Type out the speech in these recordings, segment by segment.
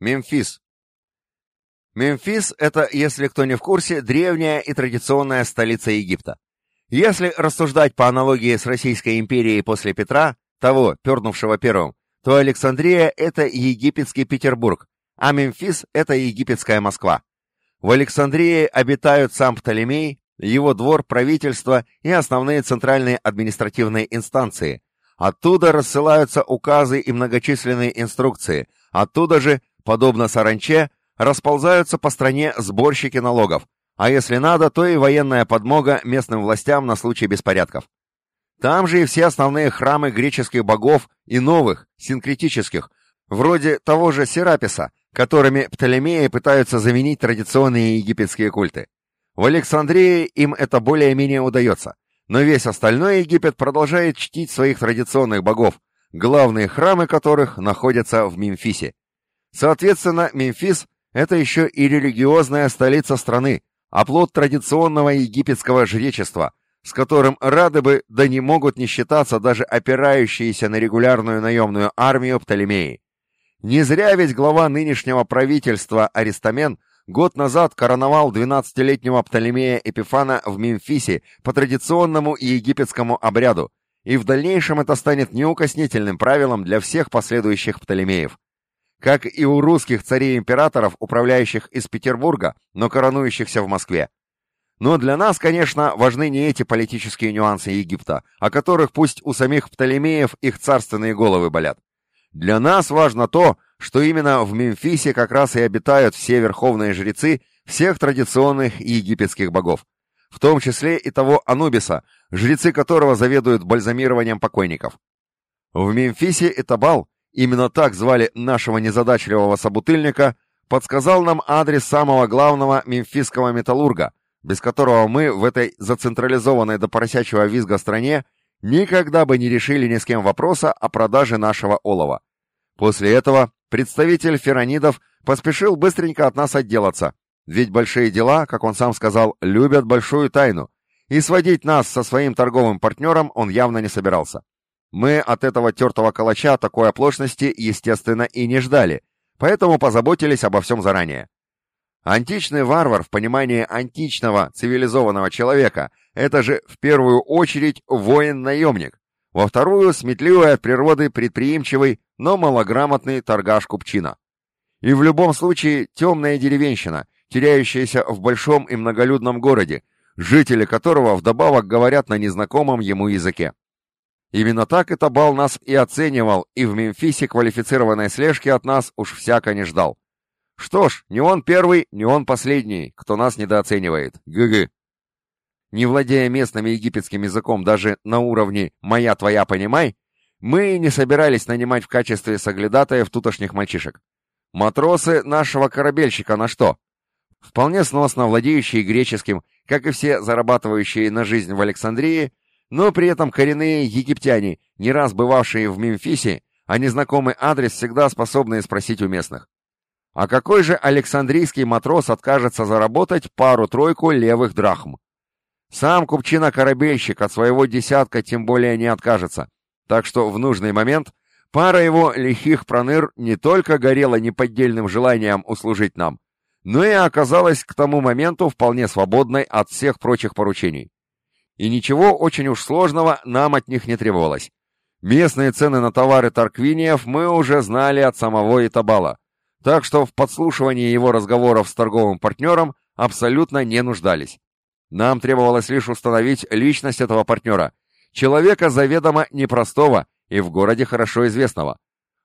Мемфис. Мемфис – это, если кто не в курсе, древняя и традиционная столица Египта. Если рассуждать по аналогии с Российской империей после Петра, того, пернувшего первым, то Александрия – это египетский Петербург, а Мемфис – это египетская Москва. В Александрии обитают сам Птолемей, его двор, правительство и основные центральные административные инстанции. Оттуда рассылаются указы и многочисленные инструкции, оттуда же, подобно саранче, расползаются по стране сборщики налогов, а если надо, то и военная подмога местным властям на случай беспорядков. Там же и все основные храмы греческих богов и новых, синкретических, вроде того же Сераписа, которыми Птолемеи пытаются заменить традиционные египетские культы. В Александрии им это более-менее удается, но весь остальной Египет продолжает чтить своих традиционных богов, главные храмы которых находятся в Мемфисе. Соответственно, Мемфис это еще и религиозная столица страны, оплот традиционного египетского жречества, с которым рады бы, да не могут не считаться даже опирающиеся на регулярную наемную армию Птолемеи. Не зря ведь глава нынешнего правительства Аристамен год назад короновал 12-летнего Птолемея Эпифана в Мемфисе по традиционному египетскому обряду, и в дальнейшем это станет неукоснительным правилом для всех последующих Птолемеев как и у русских царей-императоров, управляющих из Петербурга, но коронующихся в Москве. Но для нас, конечно, важны не эти политические нюансы Египта, о которых пусть у самих Птолемеев их царственные головы болят. Для нас важно то, что именно в Мемфисе как раз и обитают все верховные жрецы всех традиционных египетских богов, в том числе и того Анубиса, жрецы которого заведуют бальзамированием покойников. В Мемфисе Этабал именно так звали нашего незадачливого собутыльника, подсказал нам адрес самого главного мемфисского металлурга, без которого мы в этой зацентрализованной до поросячьего визга стране никогда бы не решили ни с кем вопроса о продаже нашего олова. После этого представитель феронидов поспешил быстренько от нас отделаться, ведь большие дела, как он сам сказал, любят большую тайну, и сводить нас со своим торговым партнером он явно не собирался. Мы от этого тертого калача такой оплошности, естественно, и не ждали, поэтому позаботились обо всем заранее. Античный варвар в понимании античного цивилизованного человека – это же в первую очередь воин-наемник, во вторую – сметливый от природы предприимчивый, но малограмотный торгаш-купчина. И в любом случае темная деревенщина, теряющаяся в большом и многолюдном городе, жители которого вдобавок говорят на незнакомом ему языке. Именно так это бал нас и оценивал, и в Мемфисе квалифицированной слежки от нас уж всяко не ждал. Что ж, не он первый, не он последний, кто нас недооценивает. Гы-гы. Не владея местным египетским языком даже на уровне «моя, твоя, понимай», мы не собирались нанимать в качестве соглядатаев тутошних мальчишек. Матросы нашего корабельщика на что? Вполне сносно владеющие греческим, как и все зарабатывающие на жизнь в Александрии, но при этом коренные египтяне, не раз бывавшие в Мемфисе, а незнакомый адрес всегда способны спросить у местных. А какой же Александрийский матрос откажется заработать пару-тройку левых драхм? Сам купчина-корабельщик от своего десятка тем более не откажется, так что в нужный момент пара его лихих проныр не только горела неподдельным желанием услужить нам, но и оказалась к тому моменту вполне свободной от всех прочих поручений и ничего очень уж сложного нам от них не требовалось. Местные цены на товары Тарквиниев мы уже знали от самого Итабала, так что в подслушивании его разговоров с торговым партнером абсолютно не нуждались. Нам требовалось лишь установить личность этого партнера, человека заведомо непростого и в городе хорошо известного.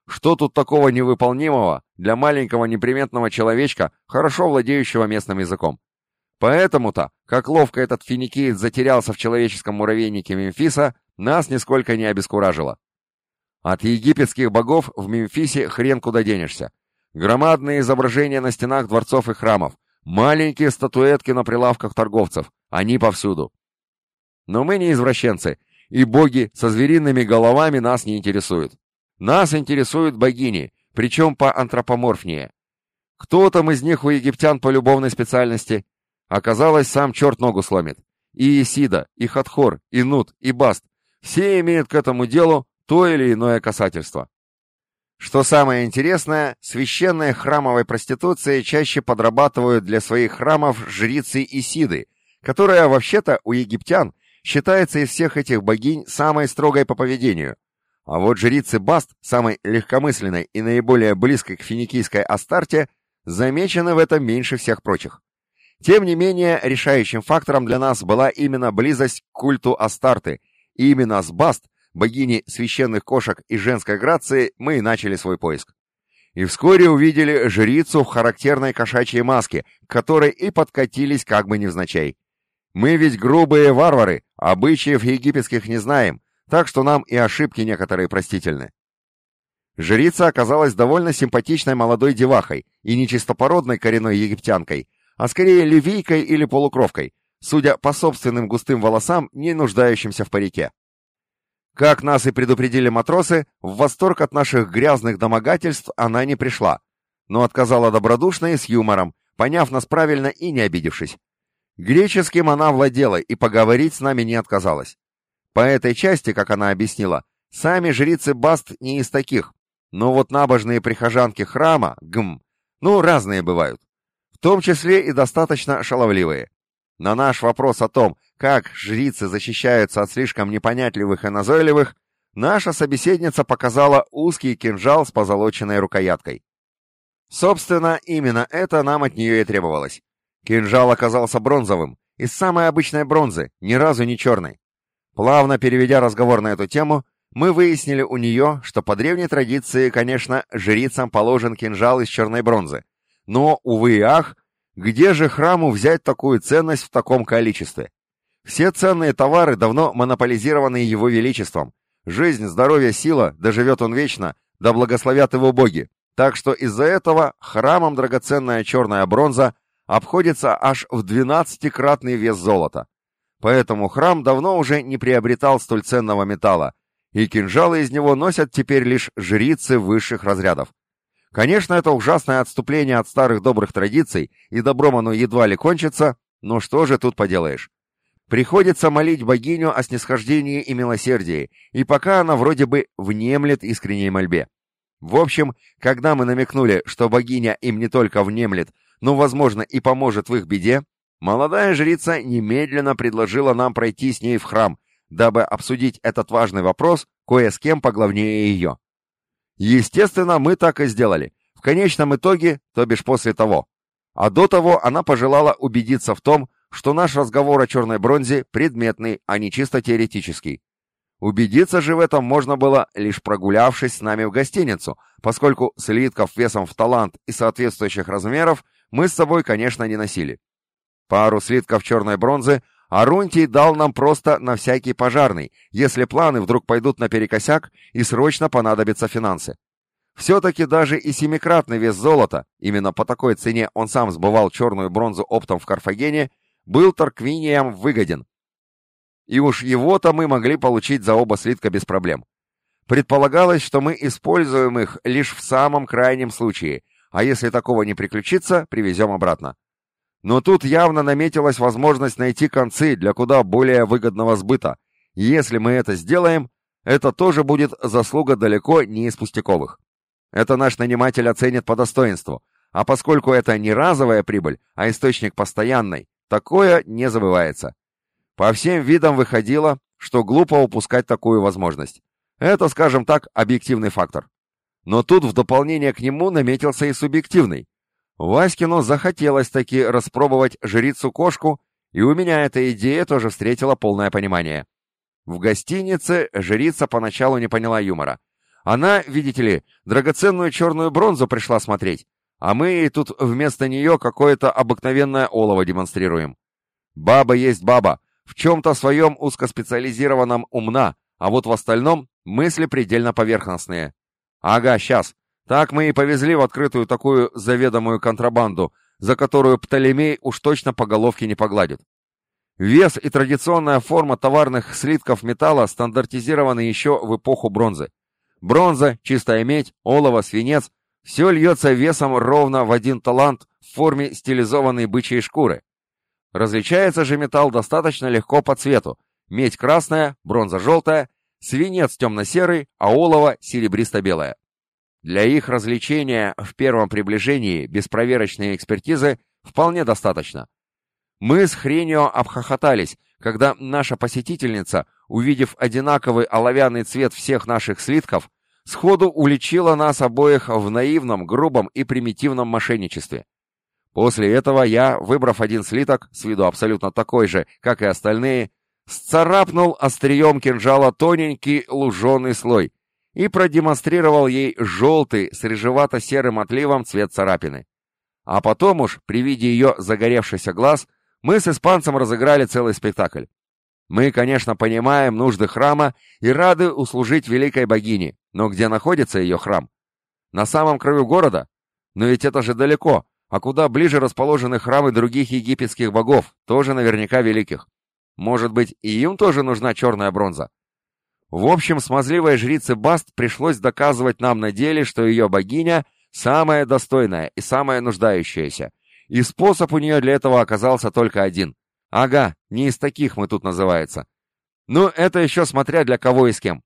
Что тут такого невыполнимого для маленького неприметного человечка, хорошо владеющего местным языком? Поэтому-то, как ловко этот финикиец затерялся в человеческом муравейнике Мемфиса, нас нисколько не обескуражило. От египетских богов в Мемфисе хрен куда денешься. Громадные изображения на стенах дворцов и храмов, маленькие статуэтки на прилавках торговцев, они повсюду. Но мы не извращенцы, и боги со звериными головами нас не интересуют. Нас интересуют богини, причем по антропоморфнее. Кто там из них у египтян по любовной специальности? Оказалось, сам черт ногу сломит. И Исида, и Хатхор, и Нут, и Баст. Все имеют к этому делу то или иное касательство. Что самое интересное, священной храмовой проституцией чаще подрабатывают для своих храмов жрицы Исиды, которая вообще-то у египтян считается из всех этих богинь самой строгой по поведению. А вот жрицы Баст, самой легкомысленной и наиболее близкой к финикийской Астарте, замечены в этом меньше всех прочих. Тем не менее, решающим фактором для нас была именно близость к культу Астарты, и именно с Баст богини священных кошек и женской грации, мы и начали свой поиск. И вскоре увидели жрицу в характерной кошачьей маске, к которой и подкатились как бы невзначай. Мы ведь грубые варвары, обычаев египетских не знаем, так что нам и ошибки некоторые простительны. Жрица оказалась довольно симпатичной молодой девахой и не чистопородной коренной египтянкой, а скорее ливийкой или полукровкой, судя по собственным густым волосам, не нуждающимся в парике. Как нас и предупредили матросы, в восторг от наших грязных домогательств она не пришла, но отказала добродушно и с юмором, поняв нас правильно и не обидевшись. Греческим она владела и поговорить с нами не отказалась. По этой части, как она объяснила, сами жрицы Баст не из таких, но вот набожные прихожанки храма, гм, ну, разные бывают. Том числе и достаточно шаловливые. На наш вопрос о том, как жрицы защищаются от слишком непонятливых и назойливых, наша собеседница показала узкий кинжал с позолоченной рукояткой. Собственно, именно это нам от нее и требовалось. Кинжал оказался бронзовым, из самой обычной бронзы, ни разу не черной. Плавно переведя разговор на эту тему, мы выяснили у нее, что по древней традиции, конечно, жрицам положен кинжал из черной бронзы. Но, увы и ах, где же храму взять такую ценность в таком количестве? Все ценные товары давно монополизированы его величеством. Жизнь, здоровье, сила, доживет он вечно, да благословят его боги. Так что из-за этого храмом драгоценная черная бронза обходится аж в двенадцатикратный вес золота. Поэтому храм давно уже не приобретал столь ценного металла, и кинжалы из него носят теперь лишь жрицы высших разрядов. Конечно, это ужасное отступление от старых добрых традиций, и добром оно едва ли кончится, но что же тут поделаешь? Приходится молить богиню о снисхождении и милосердии, и пока она вроде бы внемлет искренней мольбе. В общем, когда мы намекнули, что богиня им не только внемлет, но, возможно, и поможет в их беде, молодая жрица немедленно предложила нам пройти с ней в храм, дабы обсудить этот важный вопрос кое с кем поглавнее ее. Естественно, мы так и сделали. В конечном итоге, то бишь после того. А до того она пожелала убедиться в том, что наш разговор о черной бронзе предметный, а не чисто теоретический. Убедиться же в этом можно было, лишь прогулявшись с нами в гостиницу, поскольку слитков весом в талант и соответствующих размеров мы с собой, конечно, не носили. Пару слитков черной бронзы Арунтий дал нам просто на всякий пожарный, если планы вдруг пойдут наперекосяк и срочно понадобятся финансы. Все-таки даже и семикратный вес золота, именно по такой цене он сам сбывал черную бронзу оптом в Карфагене, был Тарквиниям выгоден. И уж его-то мы могли получить за оба слитка без проблем. Предполагалось, что мы используем их лишь в самом крайнем случае, а если такого не приключится, привезем обратно. Но тут явно наметилась возможность найти концы для куда более выгодного сбыта. Если мы это сделаем, это тоже будет заслуга далеко не из пустяковых. Это наш наниматель оценит по достоинству, а поскольку это не разовая прибыль, а источник постоянной, Такое не забывается. По всем видам выходило, что глупо упускать такую возможность. Это, скажем так, объективный фактор. Но тут в дополнение к нему наметился и субъективный. Васькину захотелось таки распробовать жрицу-кошку, и у меня эта идея тоже встретила полное понимание. В гостинице жрица поначалу не поняла юмора. Она, видите ли, драгоценную черную бронзу пришла смотреть, а мы ей тут вместо нее какое-то обыкновенное олово демонстрируем. Баба есть баба, в чем-то своем узкоспециализированном умна, а вот в остальном мысли предельно поверхностные. Ага, сейчас. Так мы и повезли в открытую такую заведомую контрабанду, за которую Птолемей уж точно по головке не погладит. Вес и традиционная форма товарных слитков металла стандартизированы еще в эпоху бронзы. Бронза, чистая медь, олово, свинец все льется весом ровно в один талант в форме стилизованной бычьей шкуры. Различается же металл достаточно легко по цвету. Медь красная, бронза желтая, свинец темно-серый, а олово серебристо-белое. Для их развлечения в первом приближении без проверочной экспертизы вполне достаточно. Мы с хренью обхохотались, когда наша посетительница, увидев одинаковый оловянный цвет всех наших слитков, сходу уличила нас обоих в наивном, грубом и примитивном мошенничестве. После этого я, выбрав один слиток, с виду абсолютно такой же, как и остальные, сцарапнул острием кинжала тоненький луженый слой и продемонстрировал ей желтый с рыжевато-серым отливом цвет царапины. А потом уж, при виде ее загоревшийся глаз, мы с испанцем разыграли целый спектакль. Мы, конечно, понимаем нужды храма и рады услужить великой богине, но где находится ее храм? На самом краю города? Но ведь это же далеко, а куда ближе расположены храмы других египетских богов, тоже наверняка великих. Может быть, и им тоже нужна черная бронза? В общем, смазливой жрице Баст пришлось доказывать нам на деле, что ее богиня самая достойная и самая нуждающаяся, и способ у нее для этого оказался только один. Ага, не из таких мы тут называется. Ну, это еще смотря для кого и с кем.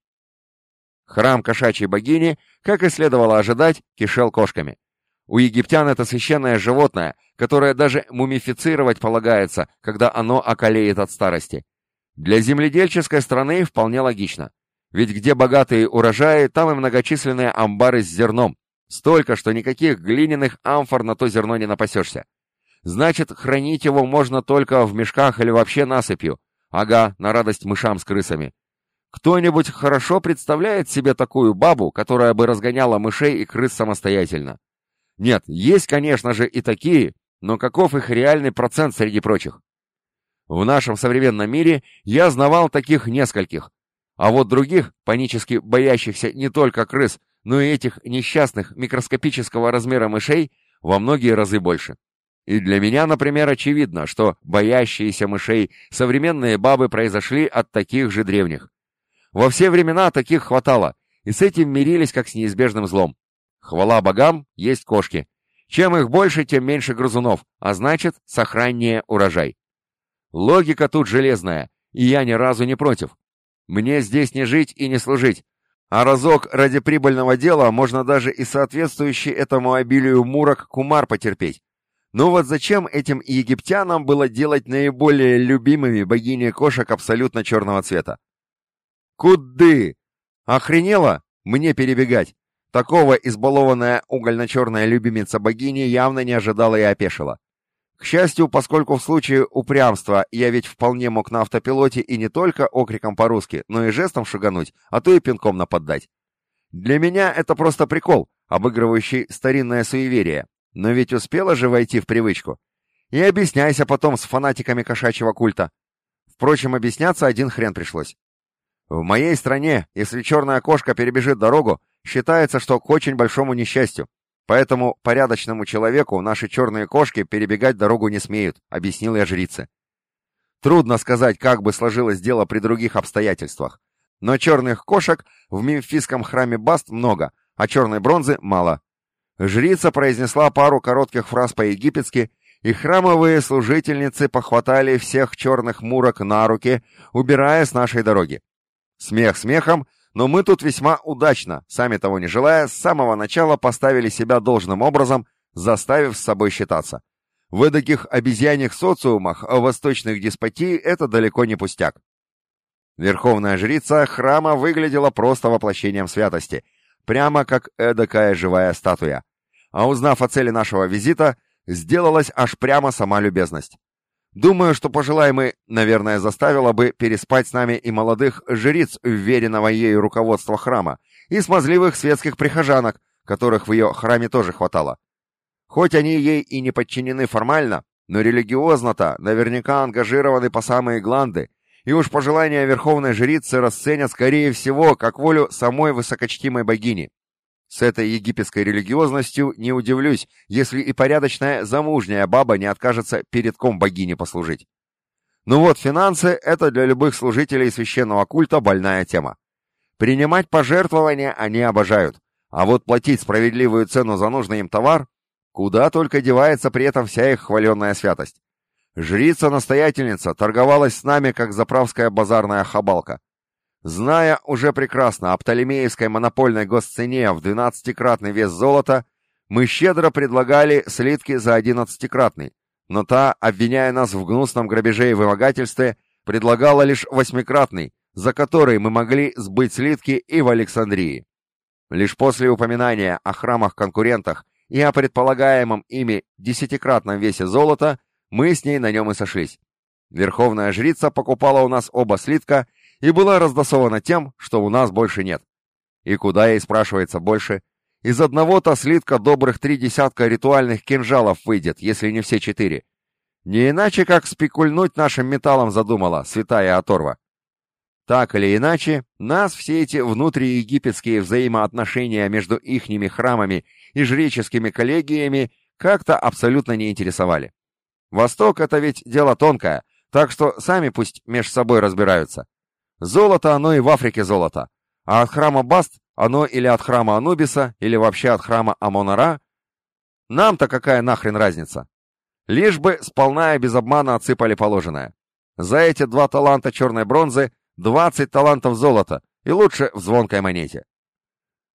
Храм кошачьей богини, как и следовало ожидать, кишел кошками. У египтян это священное животное, которое даже мумифицировать полагается, когда оно околеет от старости. Для земледельческой страны вполне логично. Ведь где богатые урожаи, там и многочисленные амбары с зерном. Столько, что никаких глиняных амфор на то зерно не напасешься. Значит, хранить его можно только в мешках или вообще насыпью. Ага, на радость мышам с крысами. Кто-нибудь хорошо представляет себе такую бабу, которая бы разгоняла мышей и крыс самостоятельно? Нет, есть, конечно же, и такие, но каков их реальный процент среди прочих? В нашем современном мире я знавал таких нескольких, а вот других, панически боящихся не только крыс, но и этих несчастных микроскопического размера мышей во многие разы больше. И для меня, например, очевидно, что боящиеся мышей современные бабы произошли от таких же древних. Во все времена таких хватало, и с этим мирились как с неизбежным злом. Хвала богам, есть кошки. Чем их больше, тем меньше грызунов, а значит, сохраннее урожай. Логика тут железная, и я ни разу не против. Мне здесь не жить и не служить. А разок ради прибыльного дела можно даже и соответствующий этому обилию мурок кумар потерпеть. Но вот зачем этим египтянам было делать наиболее любимыми богини кошек абсолютно черного цвета? Куды? Охренела? Мне перебегать. Такого избалованная угольно-черная любимица богини явно не ожидала и опешила. К счастью, поскольку в случае упрямства я ведь вполне мог на автопилоте и не только окриком по-русски, но и жестом шугануть, а то и пинком наподдать. Для меня это просто прикол, обыгрывающий старинное суеверие, но ведь успела же войти в привычку. И объясняйся потом с фанатиками кошачьего культа. Впрочем, объясняться один хрен пришлось. В моей стране, если черная кошка перебежит дорогу, считается, что к очень большому несчастью. Поэтому порядочному человеку наши черные кошки перебегать дорогу не смеют, объяснил я жрице. Трудно сказать, как бы сложилось дело при других обстоятельствах. Но черных кошек в мемфисском храме Баст много, а черной бронзы мало. Жрица произнесла пару коротких фраз по-египетски, и храмовые служительницы похватали всех черных мурок на руки, убирая с нашей дороги. Смех смехом, но мы тут весьма удачно, сами того не желая, с самого начала поставили себя должным образом, заставив с собой считаться. В эдаких обезьяньих социумах восточных деспотий это далеко не пустяк. Верховная жрица храма выглядела просто воплощением святости, прямо как эдакая живая статуя. А узнав о цели нашего визита, сделалась аж прямо сама любезность. Думаю, что пожелаемый, наверное, заставило бы переспать с нами и молодых жриц уверенного ею руководства храма, и смазливых светских прихожанок, которых в ее храме тоже хватало. Хоть они ей и не подчинены формально, но религиозно-то наверняка ангажированы по самые гланды, и уж пожелания верховной жрицы расценят, скорее всего, как волю самой высокочтимой богини. С этой египетской религиозностью не удивлюсь, если и порядочная замужняя баба не откажется перед ком богини послужить. Ну вот, финансы – это для любых служителей священного культа больная тема. Принимать пожертвования они обожают, а вот платить справедливую цену за нужный им товар – куда только девается при этом вся их хваленная святость. Жрица-настоятельница торговалась с нами, как заправская базарная хабалка. Зная уже прекрасно о Птолемеевской монопольной госцене в двенадцатикратный вес золота, мы щедро предлагали слитки за одиннадцатикратный, но та, обвиняя нас в гнусном грабеже и вымогательстве, предлагала лишь восьмикратный, за который мы могли сбыть слитки и в Александрии. Лишь после упоминания о храмах-конкурентах и о предполагаемом ими десятикратном весе золота мы с ней на нем и сошлись. Верховная жрица покупала у нас оба слитка и была раздосована тем, что у нас больше нет. И куда ей спрашивается больше? Из одного-то слитка добрых три десятка ритуальных кинжалов выйдет, если не все четыре. Не иначе, как спекульнуть нашим металлом задумала святая оторва. Так или иначе, нас все эти внутриегипетские взаимоотношения между ихними храмами и жреческими коллегиями как-то абсолютно не интересовали. Восток — это ведь дело тонкое, так что сами пусть меж собой разбираются. Золото оно и в Африке золото, а от храма Баст оно или от храма Анубиса, или вообще от храма Амонара. Нам-то какая нахрен разница? Лишь бы сполна и без обмана отсыпали положенное. За эти два таланта черной бронзы 20 талантов золота, и лучше в звонкой монете.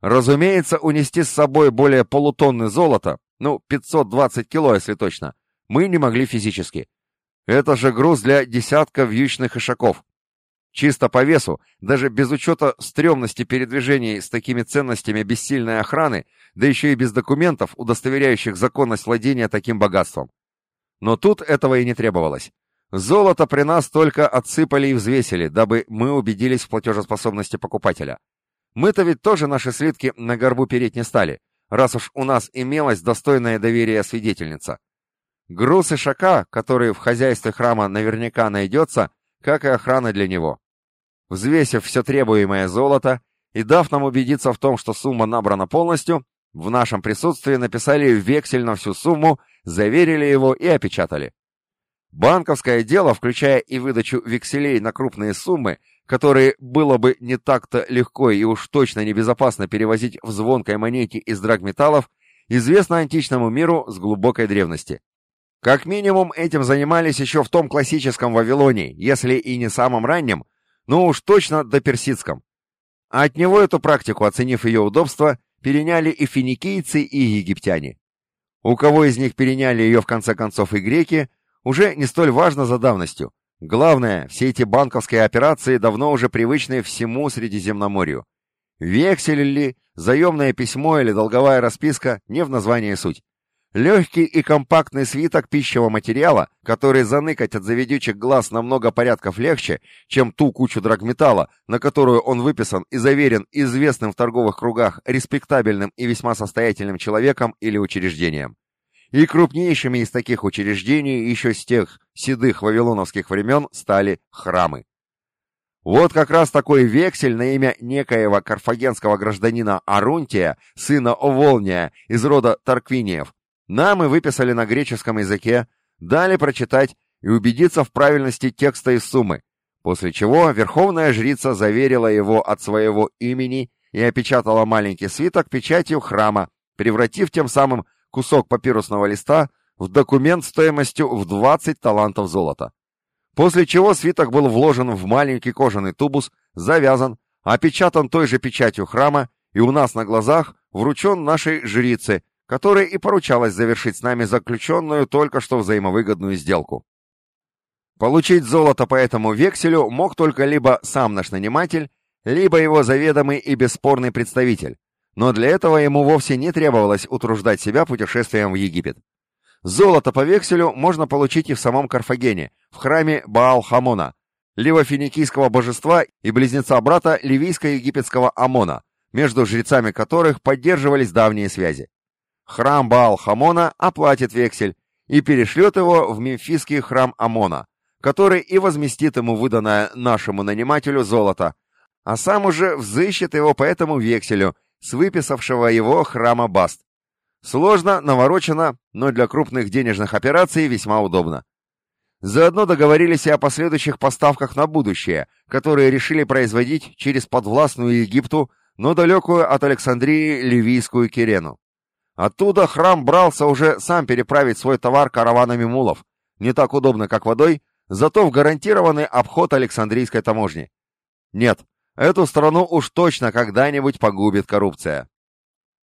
Разумеется, унести с собой более полутонны золота, ну, 520 кило, если точно, мы не могли физически. Это же груз для десятка вьючных ишаков. Чисто по весу, даже без учета стрёмности передвижений с такими ценностями бессильной охраны, да еще и без документов, удостоверяющих законность владения таким богатством. Но тут этого и не требовалось. Золото при нас только отсыпали и взвесили, дабы мы убедились в платежеспособности покупателя. Мы-то ведь тоже наши слитки на горбу переть не стали, раз уж у нас имелась достойная доверия свидетельница. Груз и шака, который в хозяйстве храма наверняка найдется, как и охрана для него. Взвесив все требуемое золото и дав нам убедиться в том, что сумма набрана полностью, в нашем присутствии написали вексель на всю сумму, заверили его и опечатали. Банковское дело, включая и выдачу векселей на крупные суммы, которые было бы не так-то легко и уж точно небезопасно перевозить в звонкой монете из драгметаллов, известно античному миру с глубокой древности. Как минимум этим занимались еще в том классическом Вавилоне, если и не самом раннем, но уж точно до персидском. А от него эту практику, оценив ее удобство, переняли и финикийцы, и египтяне. У кого из них переняли ее в конце концов и греки, уже не столь важно за давностью. Главное, все эти банковские операции давно уже привычны всему Средиземноморью. Вексель ли, заемное письмо или долговая расписка – не в названии суть. Легкий и компактный свиток пищевого материала, который заныкать от заведючих глаз намного порядков легче, чем ту кучу драгметалла, на которую он выписан и заверен известным в торговых кругах респектабельным и весьма состоятельным человеком или учреждением и крупнейшими из таких учреждений еще с тех седых вавилоновских времен стали храмы. Вот как раз такой вексель на имя некоего карфагенского гражданина Арунтия, сына Оволния из рода Тарквиниев, нам и выписали на греческом языке, дали прочитать и убедиться в правильности текста и суммы, после чего верховная жрица заверила его от своего имени и опечатала маленький свиток печатью храма, превратив тем самым кусок папирусного листа в документ стоимостью в 20 талантов золота. После чего свиток был вложен в маленький кожаный тубус, завязан, опечатан той же печатью храма и у нас на глазах вручен нашей жрице, которой и поручалось завершить с нами заключенную только что взаимовыгодную сделку. Получить золото по этому векселю мог только либо сам наш наниматель, либо его заведомый и бесспорный представитель, но для этого ему вовсе не требовалось утруждать себя путешествием в Египет. Золото по векселю можно получить и в самом Карфагене, в храме Баал-Хамона, ливофиникийского божества и близнеца-брата ливийско-египетского Амона, между жрецами которых поддерживались давние связи. Храм Баал-Хамона оплатит вексель и перешлет его в мемфисский храм Амона, который и возместит ему выданное нашему нанимателю золото, а сам уже взыщет его по этому векселю с выписавшего его храма Баст. Сложно, наворочено, но для крупных денежных операций весьма удобно. Заодно договорились и о последующих поставках на будущее, которые решили производить через подвластную Египту, но далекую от Александрии ливийскую Кирену. Оттуда храм брался уже сам переправить свой товар караванами мулов. Не так удобно, как водой, зато в гарантированный обход Александрийской таможни. Нет, Эту страну уж точно когда-нибудь погубит коррупция.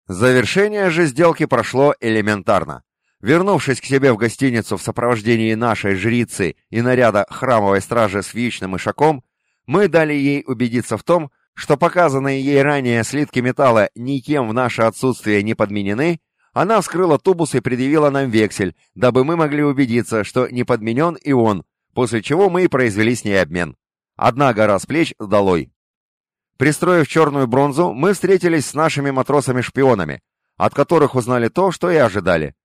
Завершение же сделки прошло элементарно. Вернувшись к себе в гостиницу в сопровождении нашей жрицы и наряда храмовой стражи с вьючным ишаком, мы дали ей убедиться в том, что показанные ей ранее слитки металла никем в наше отсутствие не подменены, она вскрыла тубус и предъявила нам вексель, дабы мы могли убедиться, что не подменен и он, после чего мы и произвели с ней обмен. Одна гора с плеч долой. Пристроив черную бронзу, мы встретились с нашими матросами-шпионами, от которых узнали то, что и ожидали.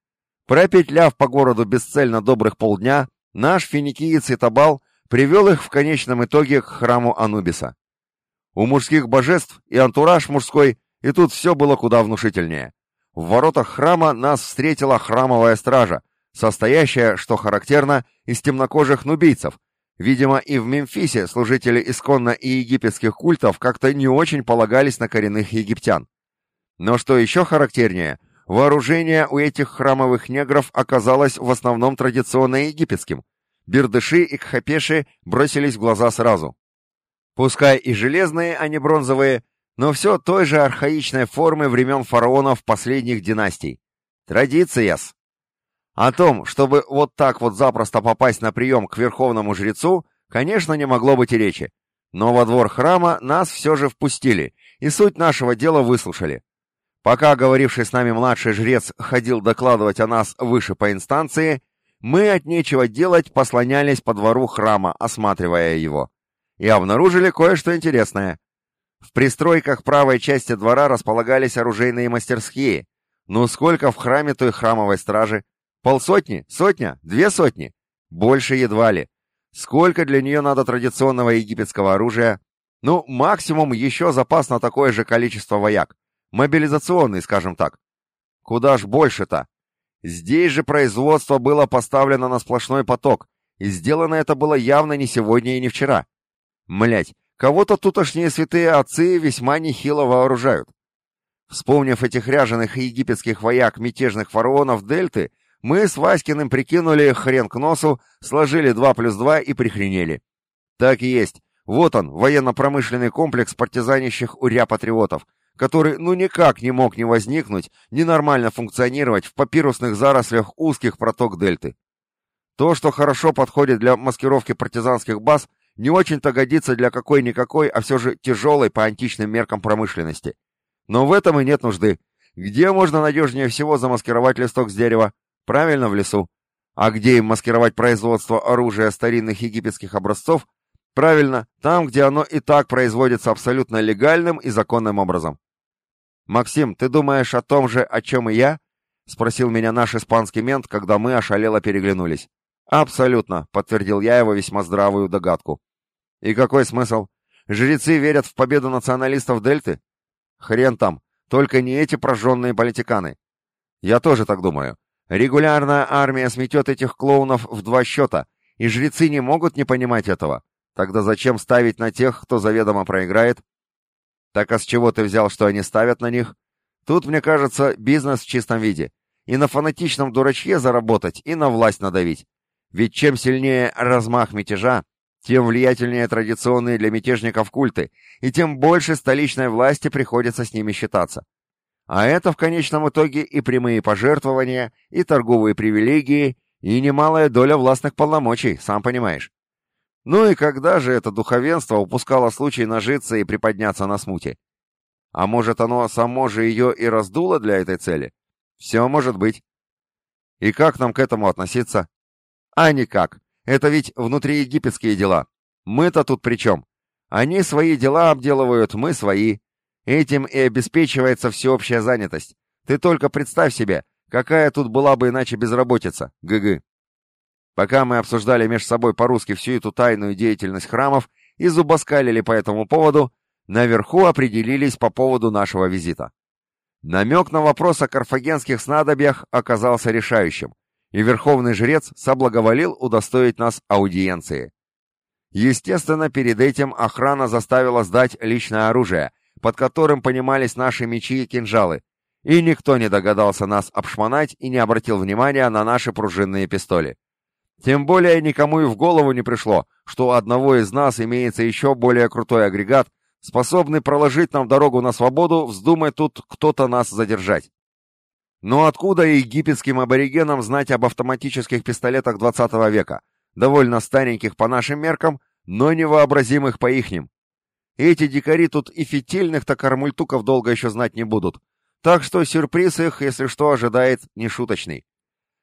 Пропетляв по городу бесцельно добрых полдня, наш финикиец Итабал привел их в конечном итоге к храму Анубиса. У мужских божеств и антураж мужской, и тут все было куда внушительнее. В воротах храма нас встретила храмовая стража, состоящая, что характерно, из темнокожих нубийцев. Видимо, и в Мемфисе служители исконно и египетских культов как-то не очень полагались на коренных египтян. Но что еще характернее, вооружение у этих храмовых негров оказалось в основном традиционно египетским. Бердыши и кхапеши бросились в глаза сразу. Пускай и железные, а не бронзовые, но все той же архаичной формы времен фараонов последних династий. Традиция-с. О том, чтобы вот так вот запросто попасть на прием к верховному жрецу, конечно, не могло быть и речи. Но во двор храма нас все же впустили, и суть нашего дела выслушали. Пока говоривший с нами младший жрец ходил докладывать о нас выше по инстанции, мы от нечего делать послонялись по двору храма, осматривая его. И обнаружили кое-что интересное. В пристройках правой части двора располагались оружейные мастерские. Ну сколько в храме той храмовой стражи? Полсотни? Сотня? Две сотни? Больше едва ли. Сколько для нее надо традиционного египетского оружия? Ну, максимум еще запас на такое же количество вояк. Мобилизационный, скажем так. Куда ж больше-то? Здесь же производство было поставлено на сплошной поток, и сделано это было явно не сегодня и не вчера. Млять, кого-то тутошние святые отцы весьма нехило вооружают. Вспомнив этих ряженых египетских вояк мятежных фараонов Дельты, мы с Васькиным прикинули хрен к носу, сложили 2 плюс 2 и прихренели. Так и есть. Вот он, военно-промышленный комплекс партизанищих уря-патриотов, который ну никак не мог не возникнуть, не нормально функционировать в папирусных зарослях узких проток дельты. То, что хорошо подходит для маскировки партизанских баз, не очень-то годится для какой-никакой, а все же тяжелой по античным меркам промышленности. Но в этом и нет нужды. Где можно надежнее всего замаскировать листок с дерева? Правильно, в лесу. А где им маскировать производство оружия старинных египетских образцов? Правильно, там, где оно и так производится абсолютно легальным и законным образом. «Максим, ты думаешь о том же, о чем и я?» — спросил меня наш испанский мент, когда мы ошалело переглянулись. «Абсолютно», — подтвердил я его весьма здравую догадку. «И какой смысл? Жрецы верят в победу националистов Дельты? Хрен там, только не эти прожженные политиканы. Я тоже так думаю. Регулярная армия сметет этих клоунов в два счета, и жрецы не могут не понимать этого. Тогда зачем ставить на тех, кто заведомо проиграет? Так а с чего ты взял, что они ставят на них? Тут, мне кажется, бизнес в чистом виде. И на фанатичном дурачье заработать, и на власть надавить. Ведь чем сильнее размах мятежа, тем влиятельнее традиционные для мятежников культы, и тем больше столичной власти приходится с ними считаться. А это в конечном итоге и прямые пожертвования, и торговые привилегии, и немалая доля властных полномочий, сам понимаешь. Ну и когда же это духовенство упускало случай нажиться и приподняться на смуте? А может, оно само же ее и раздуло для этой цели? Все может быть. И как нам к этому относиться? А никак. Это ведь внутриегипетские дела. Мы-то тут при чем? Они свои дела обделывают, мы свои. Этим и обеспечивается всеобщая занятость. Ты только представь себе, какая тут была бы иначе безработица, ГГ. Пока мы обсуждали между собой по-русски всю эту тайную деятельность храмов и зубоскалили по этому поводу, наверху определились по поводу нашего визита. Намек на вопрос о карфагенских снадобьях оказался решающим, и верховный жрец соблаговолил удостоить нас аудиенции. Естественно, перед этим охрана заставила сдать личное оружие, под которым понимались наши мечи и кинжалы, и никто не догадался нас обшмонать и не обратил внимания на наши пружинные пистоли. Тем более никому и в голову не пришло, что у одного из нас имеется еще более крутой агрегат, способный проложить нам дорогу на свободу, вздумай тут кто-то нас задержать. Но откуда египетским аборигенам знать об автоматических пистолетах 20 века, довольно стареньких по нашим меркам, но невообразимых по ихним? Эти дикари тут и фитильных-то кармультуков долго еще знать не будут, так что сюрприз их, если что, ожидает нешуточный.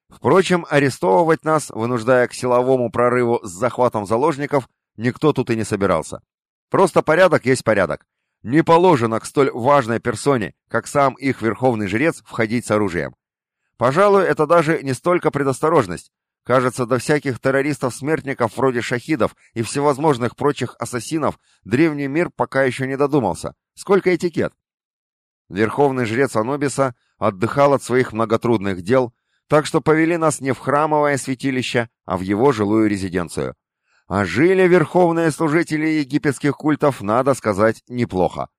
Впрочем, арестовывать нас, вынуждая к силовому прорыву с захватом заложников, никто тут и не собирался. Просто порядок есть порядок. Не положено к столь важной персоне, как сам их верховный жрец, входить с оружием. Пожалуй, это даже не столько предосторожность. Кажется, до всяких террористов-смертников вроде шахидов и всевозможных прочих ассасинов древний мир пока еще не додумался. Сколько этикет? Верховный жрец Анубиса отдыхал от своих многотрудных дел, так что повели нас не в храмовое святилище, а в его жилую резиденцию. А жили верховные служители египетских культов, надо сказать, неплохо.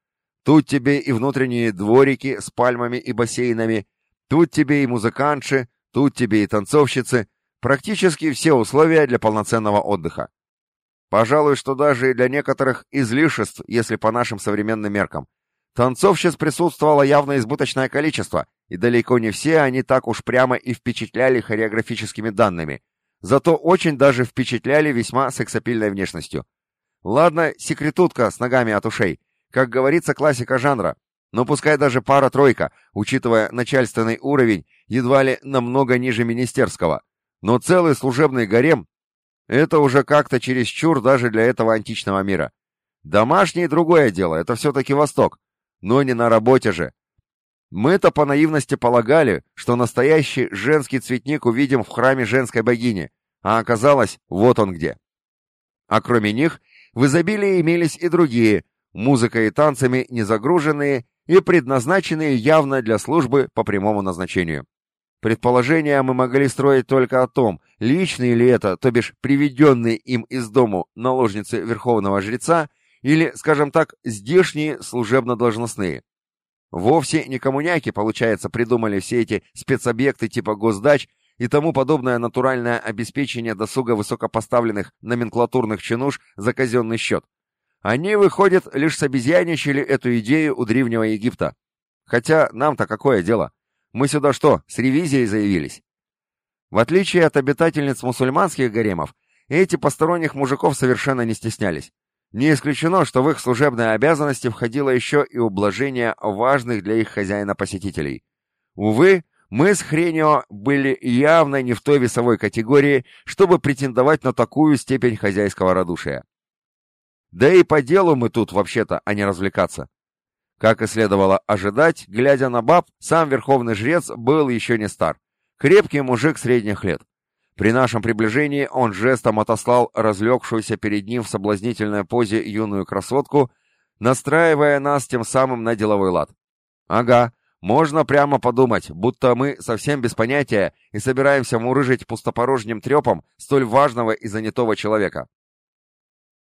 Тут тебе и внутренние дворики с пальмами и бассейнами, тут тебе и музыкантши, тут тебе и танцовщицы, практически все условия для полноценного отдыха. Пожалуй, что даже и для некоторых излишеств, если по нашим современным меркам. Танцовщиц присутствовало явно избыточное количество, и далеко не все они так уж прямо и впечатляли хореографическими данными, зато очень даже впечатляли весьма сексапильной внешностью. Ладно, секретутка с ногами от ушей, как говорится классика жанра, но пускай даже пара-тройка, учитывая начальственный уровень, едва ли намного ниже министерского, но целый служебный гарем — это уже как-то чересчур даже для этого античного мира. Домашний — другое дело, это все-таки Восток, но не на работе же. Мы-то по наивности полагали, что настоящий женский цветник увидим в храме женской богини, а оказалось, вот он где. А кроме них, в изобилии имелись и другие, музыкой и танцами не загруженные и предназначенные явно для службы по прямому назначению. Предположения мы могли строить только о том, личные ли это, то бишь приведенные им из дому наложницы верховного жреца, или, скажем так, здешние служебно-должностные. Вовсе не коммуняки, получается, придумали все эти спецобъекты типа госдач и тому подобное натуральное обеспечение досуга высокопоставленных номенклатурных чинуш за казенный счет. Они, выходят, лишь собезьяничали эту идею у Древнего Египта. Хотя нам-то какое дело? Мы сюда что, с ревизией заявились? В отличие от обитательниц мусульманских гаремов, эти посторонних мужиков совершенно не стеснялись. Не исключено, что в их служебные обязанности входило еще и ублажение важных для их хозяина посетителей. Увы, мы с Хренио были явно не в той весовой категории, чтобы претендовать на такую степень хозяйского радушия. Да и по делу мы тут вообще-то, а не развлекаться. Как и следовало ожидать, глядя на баб, сам верховный жрец был еще не стар. Крепкий мужик средних лет. При нашем приближении он жестом отослал разлегшуюся перед ним в соблазнительной позе юную красотку, настраивая нас тем самым на деловой лад. Ага, можно прямо подумать, будто мы совсем без понятия и собираемся мурыжить пустопорожним трепом столь важного и занятого человека.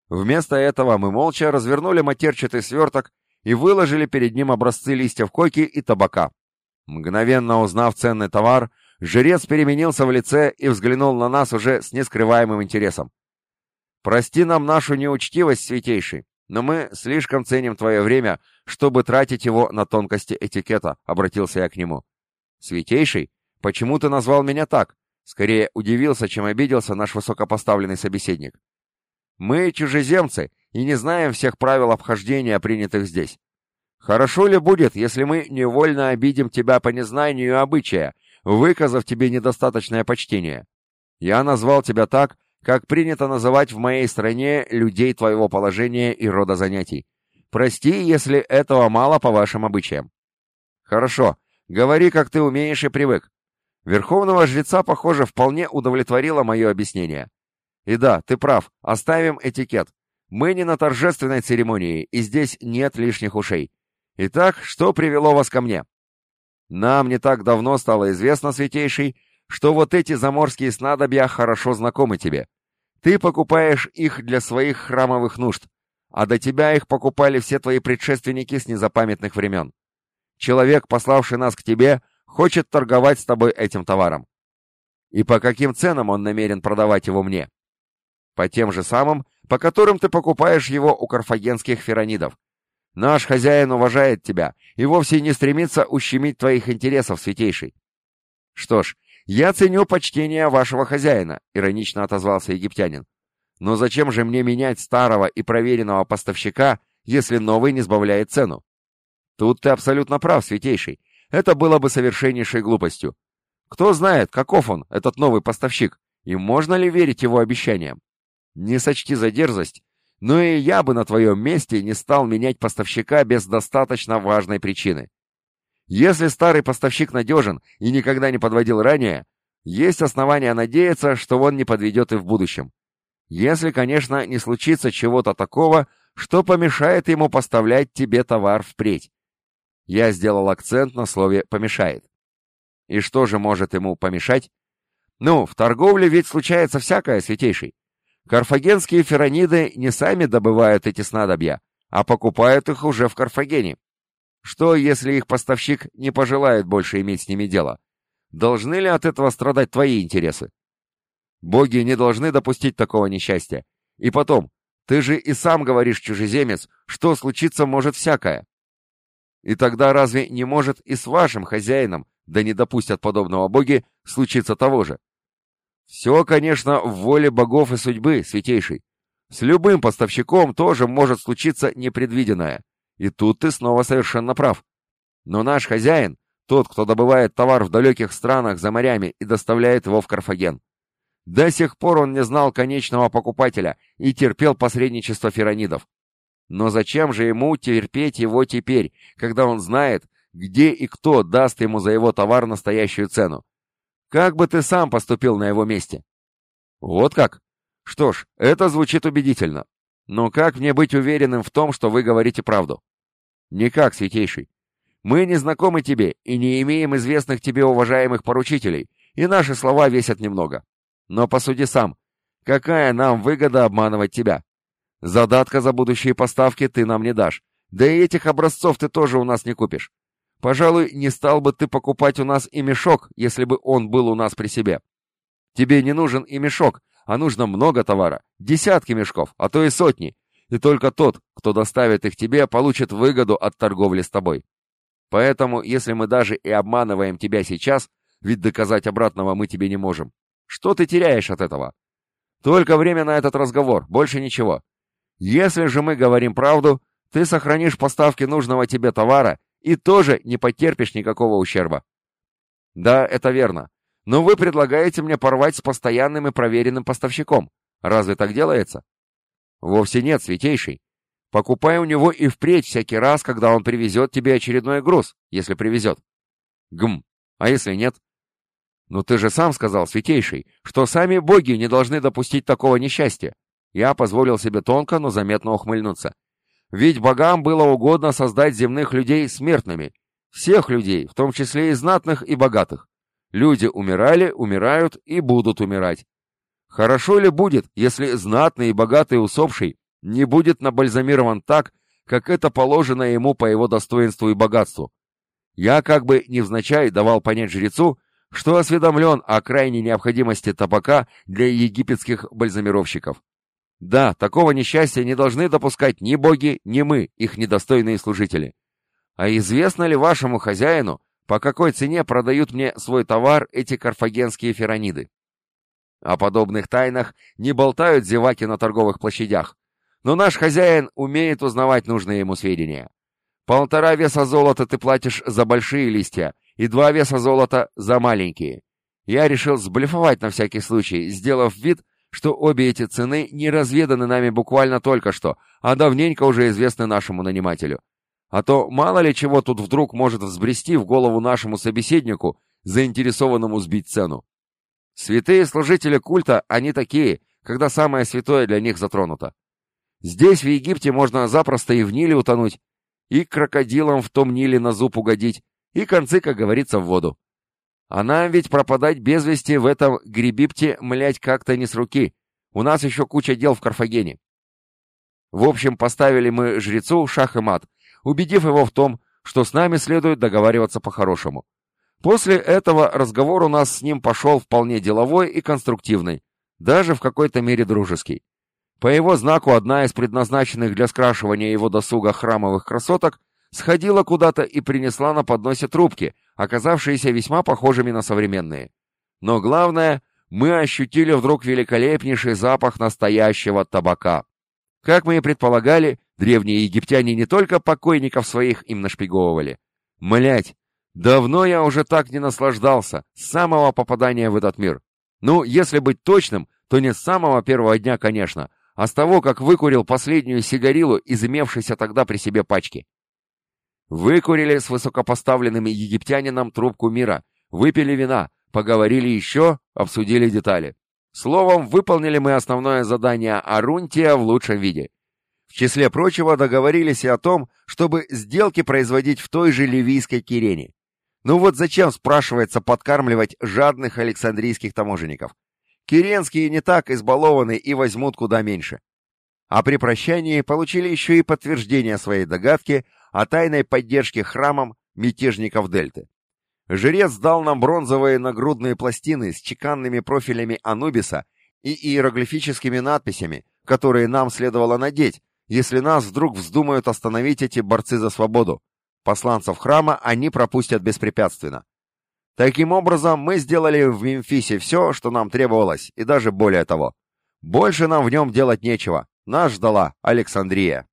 Вместо этого мы молча развернули матерчатый сверток и выложили перед ним образцы листьев койки и табака. Мгновенно узнав ценный товар, Жрец переменился в лице и взглянул на нас уже с нескрываемым интересом. «Прости нам нашу неучтивость, святейший, но мы слишком ценим твое время, чтобы тратить его на тонкости этикета», — обратился я к нему. «Святейший? Почему ты назвал меня так?» Скорее удивился, чем обиделся наш высокопоставленный собеседник. «Мы чужеземцы и не знаем всех правил обхождения, принятых здесь. Хорошо ли будет, если мы невольно обидим тебя по незнанию обычая, выказав тебе недостаточное почтение. Я назвал тебя так, как принято называть в моей стране людей твоего положения и рода занятий. Прости, если этого мало по вашим обычаям. Хорошо, говори, как ты умеешь и привык. Верховного жреца, похоже, вполне удовлетворило мое объяснение. И да, ты прав, оставим этикет. Мы не на торжественной церемонии, и здесь нет лишних ушей. Итак, что привело вас ко мне? Нам не так давно стало известно, Святейший, что вот эти заморские снадобья хорошо знакомы тебе. Ты покупаешь их для своих храмовых нужд, а до тебя их покупали все твои предшественники с незапамятных времен. Человек, пославший нас к тебе, хочет торговать с тобой этим товаром. И по каким ценам он намерен продавать его мне? По тем же самым, по которым ты покупаешь его у карфагенских феронидов. Наш хозяин уважает тебя и вовсе не стремится ущемить твоих интересов, святейший. Что ж, я ценю почтение вашего хозяина, иронично отозвался египтянин. Но зачем же мне менять старого и проверенного поставщика, если новый не сбавляет цену? Тут ты абсолютно прав, святейший. Это было бы совершеннейшей глупостью. Кто знает, каков он, этот новый поставщик, и можно ли верить его обещаниям? Не сочти за дерзость, но и я бы на твоем месте не стал менять поставщика без достаточно важной причины. Если старый поставщик надежен и никогда не подводил ранее, есть основания надеяться, что он не подведет и в будущем. Если, конечно, не случится чего-то такого, что помешает ему поставлять тебе товар впредь. Я сделал акцент на слове «помешает». И что же может ему помешать? Ну, в торговле ведь случается всякое, святейший. Карфагенские ферониды не сами добывают эти снадобья, а покупают их уже в Карфагене. Что, если их поставщик не пожелает больше иметь с ними дело? Должны ли от этого страдать твои интересы? Боги не должны допустить такого несчастья. И потом, ты же и сам говоришь, чужеземец, что случиться может всякое. И тогда разве не может и с вашим хозяином, да не допустят подобного боги, случиться того же? Все, конечно, в воле богов и судьбы, святейший. С любым поставщиком тоже может случиться непредвиденное. И тут ты снова совершенно прав. Но наш хозяин, тот, кто добывает товар в далеких странах за морями и доставляет его в Карфаген. До сих пор он не знал конечного покупателя и терпел посредничество феронидов. Но зачем же ему терпеть его теперь, когда он знает, где и кто даст ему за его товар настоящую цену? Как бы ты сам поступил на его месте? Вот как? Что ж, это звучит убедительно. Но как мне быть уверенным в том, что вы говорите правду? Никак, святейший. Мы не знакомы тебе и не имеем известных тебе уважаемых поручителей, и наши слова весят немного. Но посуди сам, какая нам выгода обманывать тебя? Задатка за будущие поставки ты нам не дашь, да и этих образцов ты тоже у нас не купишь. Пожалуй, не стал бы ты покупать у нас и мешок, если бы он был у нас при себе. Тебе не нужен и мешок, а нужно много товара, десятки мешков, а то и сотни. И только тот, кто доставит их тебе, получит выгоду от торговли с тобой. Поэтому, если мы даже и обманываем тебя сейчас, ведь доказать обратного мы тебе не можем, что ты теряешь от этого? Только время на этот разговор, больше ничего. Если же мы говорим правду, ты сохранишь поставки нужного тебе товара и тоже не потерпишь никакого ущерба. Да, это верно. Но вы предлагаете мне порвать с постоянным и проверенным поставщиком. Разве так делается? Вовсе нет, святейший. Покупай у него и впредь всякий раз, когда он привезет тебе очередной груз, если привезет. Гм, а если нет? Ну ты же сам сказал, святейший, что сами боги не должны допустить такого несчастья. Я позволил себе тонко, но заметно ухмыльнуться. Ведь богам было угодно создать земных людей смертными. Всех людей, в том числе и знатных и богатых. Люди умирали, умирают и будут умирать. Хорошо ли будет, если знатный и богатый усопший не будет набальзамирован так, как это положено ему по его достоинству и богатству? Я как бы невзначай давал понять жрецу, что осведомлен о крайней необходимости табака для египетских бальзамировщиков. Да, такого несчастья не должны допускать ни боги, ни мы, их недостойные служители. А известно ли вашему хозяину, по какой цене продают мне свой товар эти карфагенские ферониды? О подобных тайнах не болтают зеваки на торговых площадях, но наш хозяин умеет узнавать нужные ему сведения. Полтора веса золота ты платишь за большие листья, и два веса золота за маленькие. Я решил сблефовать на всякий случай, сделав вид, что обе эти цены не разведаны нами буквально только что, а давненько уже известны нашему нанимателю. А то мало ли чего тут вдруг может взбрести в голову нашему собеседнику, заинтересованному сбить цену. Святые служители культа, они такие, когда самое святое для них затронуто. Здесь, в Египте, можно запросто и в Ниле утонуть, и крокодилам в том Ниле на зуб угодить, и концы, как говорится, в воду. А нам ведь пропадать без вести в этом Гребипте, млять, как-то не с руки. У нас еще куча дел в Карфагене. В общем, поставили мы жрецу шах и мат, убедив его в том, что с нами следует договариваться по-хорошему. После этого разговор у нас с ним пошел вполне деловой и конструктивный, даже в какой-то мере дружеский. По его знаку одна из предназначенных для скрашивания его досуга храмовых красоток сходила куда-то и принесла на подносе трубки, оказавшиеся весьма похожими на современные. Но главное, мы ощутили вдруг великолепнейший запах настоящего табака. Как мы и предполагали, древние египтяне не только покойников своих им нашпиговывали. Млять, давно я уже так не наслаждался, с самого попадания в этот мир. Ну, если быть точным, то не с самого первого дня, конечно, а с того, как выкурил последнюю сигарилу из имевшейся тогда при себе пачки. Выкурили с высокопоставленным египтянином трубку мира, выпили вина, поговорили еще, обсудили детали. Словом, выполнили мы основное задание Арунтия в лучшем виде. В числе прочего договорились и о том, чтобы сделки производить в той же ливийской Кирене. Ну вот зачем, спрашивается, подкармливать жадных александрийских таможенников? Киренские не так избалованы и возьмут куда меньше. А при прощании получили еще и подтверждение своей догадки о тайной поддержке храмом мятежников Дельты. Жрец дал нам бронзовые нагрудные пластины с чеканными профилями Анубиса и иероглифическими надписями, которые нам следовало надеть, если нас вдруг вздумают остановить эти борцы за свободу. Посланцев храма они пропустят беспрепятственно. Таким образом, мы сделали в Мемфисе все, что нам требовалось, и даже более того. Больше нам в нем делать нечего. Нас ждала Александрия.